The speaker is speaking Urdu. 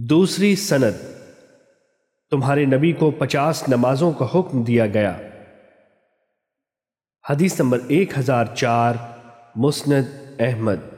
دوسری سند، تمہارے نبی کو پچاس نمازوں کا حکم دیا گیا۔ حدیث نمبر ایک ہزار چار، مسند احمد۔